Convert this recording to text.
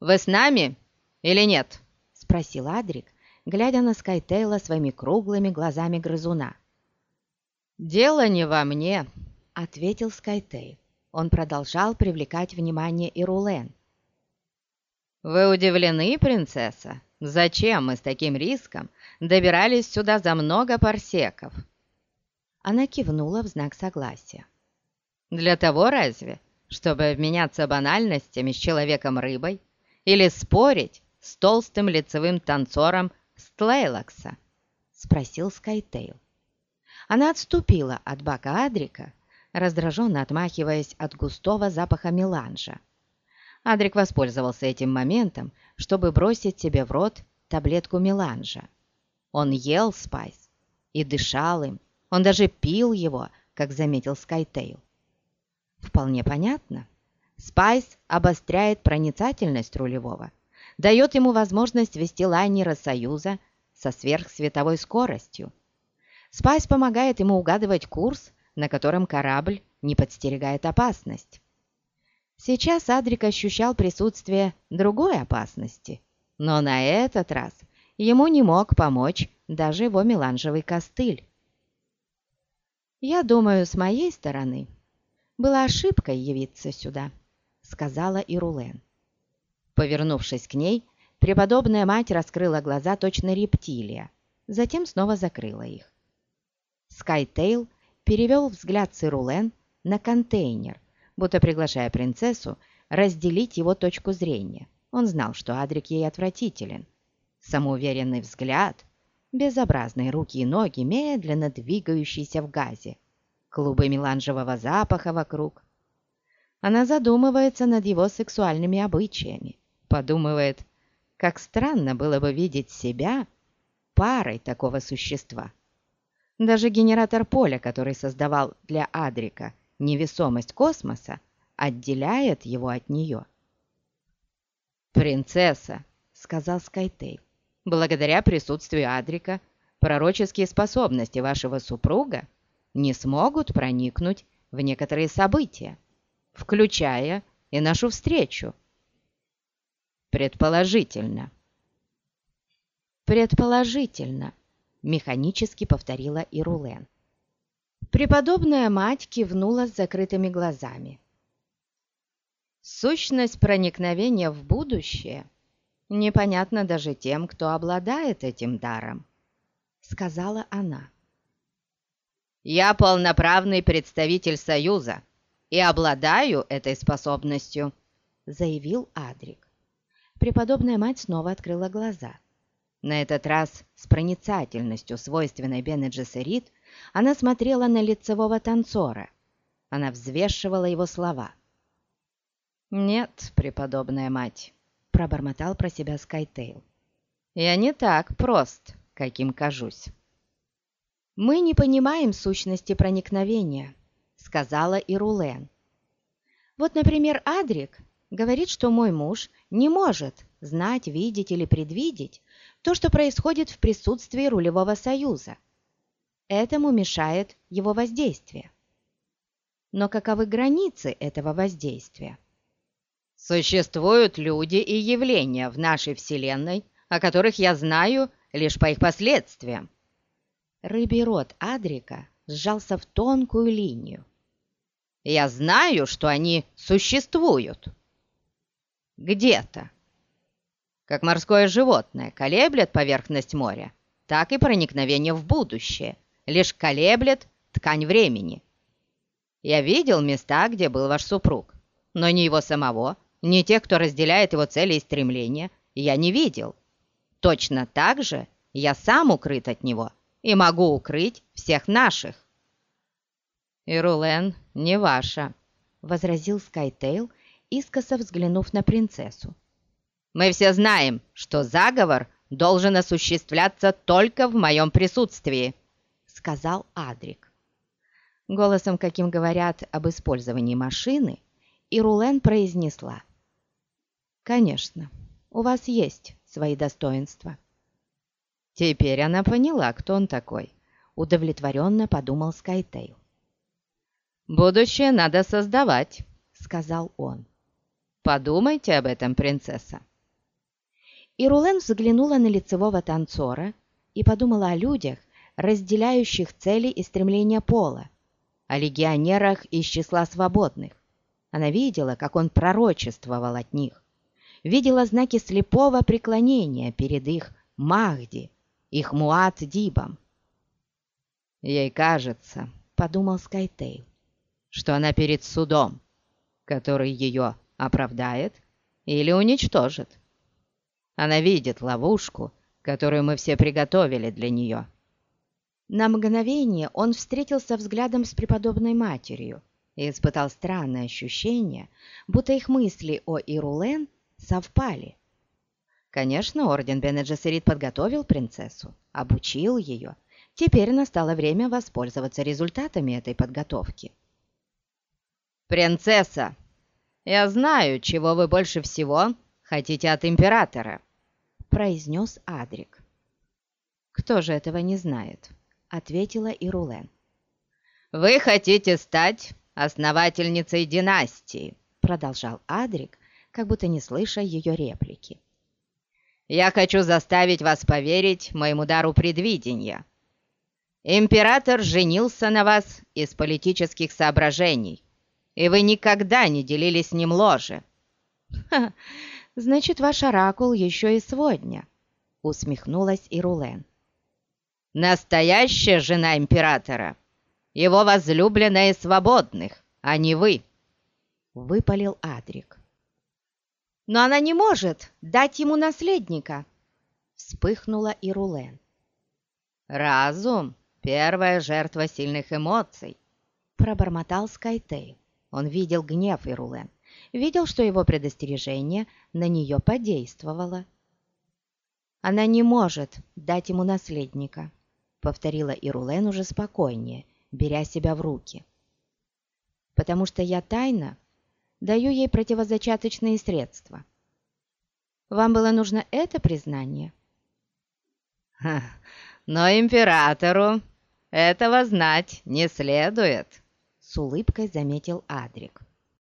«Вы с нами или нет?» — спросил Адрик, глядя на Скайтейла своими круглыми глазами грызуна. «Дело не во мне», — ответил Скайтейл. Он продолжал привлекать внимание Ирулен. «Вы удивлены, принцесса? Зачем мы с таким риском добирались сюда за много парсеков?» Она кивнула в знак согласия. «Для того разве, чтобы обменяться банальностями с человеком-рыбой или спорить с толстым лицевым танцором с Тлейлакса?» — спросил Скайтейл. Она отступила от бака Адрика, раздраженно отмахиваясь от густого запаха меланжа. Адрик воспользовался этим моментом, чтобы бросить себе в рот таблетку меланжа. Он ел спайс и дышал им, он даже пил его, как заметил Скайтейл. Вполне понятно. Спайс обостряет проницательность рулевого, дает ему возможность вести лайнера Союза со сверхсветовой скоростью. Спайс помогает ему угадывать курс, на котором корабль не подстерегает опасность. Сейчас Адрик ощущал присутствие другой опасности, но на этот раз ему не мог помочь даже его меланжевый костыль. «Я думаю, с моей стороны была ошибкой явиться сюда», — сказала Ирулен. Повернувшись к ней, преподобная мать раскрыла глаза точно рептилия, затем снова закрыла их. Скайтейл перевел взгляд с Ирулен на контейнер, будто приглашая принцессу разделить его точку зрения. Он знал, что Адрик ей отвратителен. Самоуверенный взгляд, безобразные руки и ноги, медленно двигающиеся в газе, клубы меланжевого запаха вокруг. Она задумывается над его сексуальными обычаями, подумывает, как странно было бы видеть себя парой такого существа. Даже генератор поля, который создавал для Адрика невесомость космоса, отделяет его от нее. «Принцесса», — сказал Скайтей, — «благодаря присутствию Адрика пророческие способности вашего супруга не смогут проникнуть в некоторые события, включая и нашу встречу. Предположительно. Предположительно, механически повторила Ирулен. Преподобная мать кивнула с закрытыми глазами. Сущность проникновения в будущее непонятна даже тем, кто обладает этим даром, сказала она. Я полноправный представитель Союза и обладаю этой способностью, заявил Адрик. Преподобная мать снова открыла глаза. На этот раз с проницательностью, свойственной Бене Джессерит, она смотрела на лицевого танцора. Она взвешивала его слова. «Нет, преподобная мать», — пробормотал про себя Скайтейл. «Я не так прост, каким кажусь». «Мы не понимаем сущности проникновения», — сказала Ирулен. «Вот, например, Адрик говорит, что мой муж не может знать, видеть или предвидеть то, что происходит в присутствии рулевого союза. Этому мешает его воздействие. Но каковы границы этого воздействия? Существуют люди и явления в нашей Вселенной, о которых я знаю лишь по их последствиям. Рыбий рот Адрика сжался в тонкую линию. Я знаю, что они существуют. Где-то. Как морское животное колеблет поверхность моря, так и проникновение в будущее – лишь колеблет ткань времени. Я видел места, где был ваш супруг, но ни его самого, ни тех, кто разделяет его цели и стремления, я не видел. Точно так же я сам укрыт от него и могу укрыть всех наших. «Ирулен не ваша», — возразил Скайтейл, искоса взглянув на принцессу. «Мы все знаем, что заговор должен осуществляться только в моем присутствии», сказал Адрик. Голосом, каким говорят об использовании машины, Ирулен произнесла. «Конечно, у вас есть свои достоинства». Теперь она поняла, кто он такой, удовлетворенно подумал Скайтейл. «Будущее надо создавать», — сказал он. «Подумайте об этом, принцесса». И Рулен взглянула на лицевого танцора и подумала о людях, разделяющих цели и стремления пола, о легионерах из числа свободных. Она видела, как он пророчествовал от них, видела знаки слепого преклонения перед их Махди, их Муат-Дибом. «Ей кажется», — подумал Скайтейл, — «что она перед судом, который ее оправдает или уничтожит. Она видит ловушку, которую мы все приготовили для нее». На мгновение он встретился взглядом с преподобной матерью и испытал странное ощущение, будто их мысли о Ирулен совпали. Конечно, орден Бенеджесерит подготовил принцессу, обучил ее. Теперь настало время воспользоваться результатами этой подготовки. «Принцесса, я знаю, чего вы больше всего хотите от императора», произнес Адрик. «Кто же этого не знает?» ответила Ирулен. «Вы хотите стать основательницей династии», продолжал Адрик, как будто не слыша ее реплики. «Я хочу заставить вас поверить моему дару предвидения. Император женился на вас из политических соображений, и вы никогда не делили с ним ложе». «Ха, значит, ваш оракул еще и сегодня», усмехнулась Ирулен. Настоящая жена императора, его возлюбленная свободных, а не вы!» Выпалил Адрик. «Но она не может дать ему наследника!» Вспыхнула Ирулен. «Разум — первая жертва сильных эмоций!» Пробормотал Скайтей. Он видел гнев Ирулен, видел, что его предостережение на нее подействовало. Она не может дать ему наследника. — повторила Ирулен уже спокойнее, беря себя в руки. «Потому что я тайно даю ей противозачаточные средства. Вам было нужно это признание?» «Но императору этого знать не следует», — с улыбкой заметил Адрик.